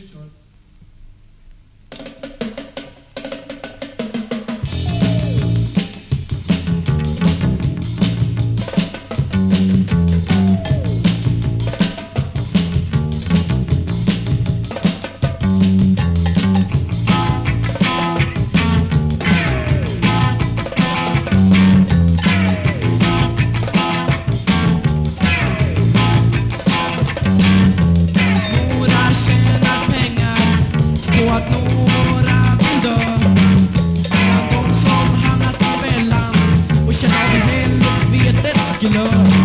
description You, know.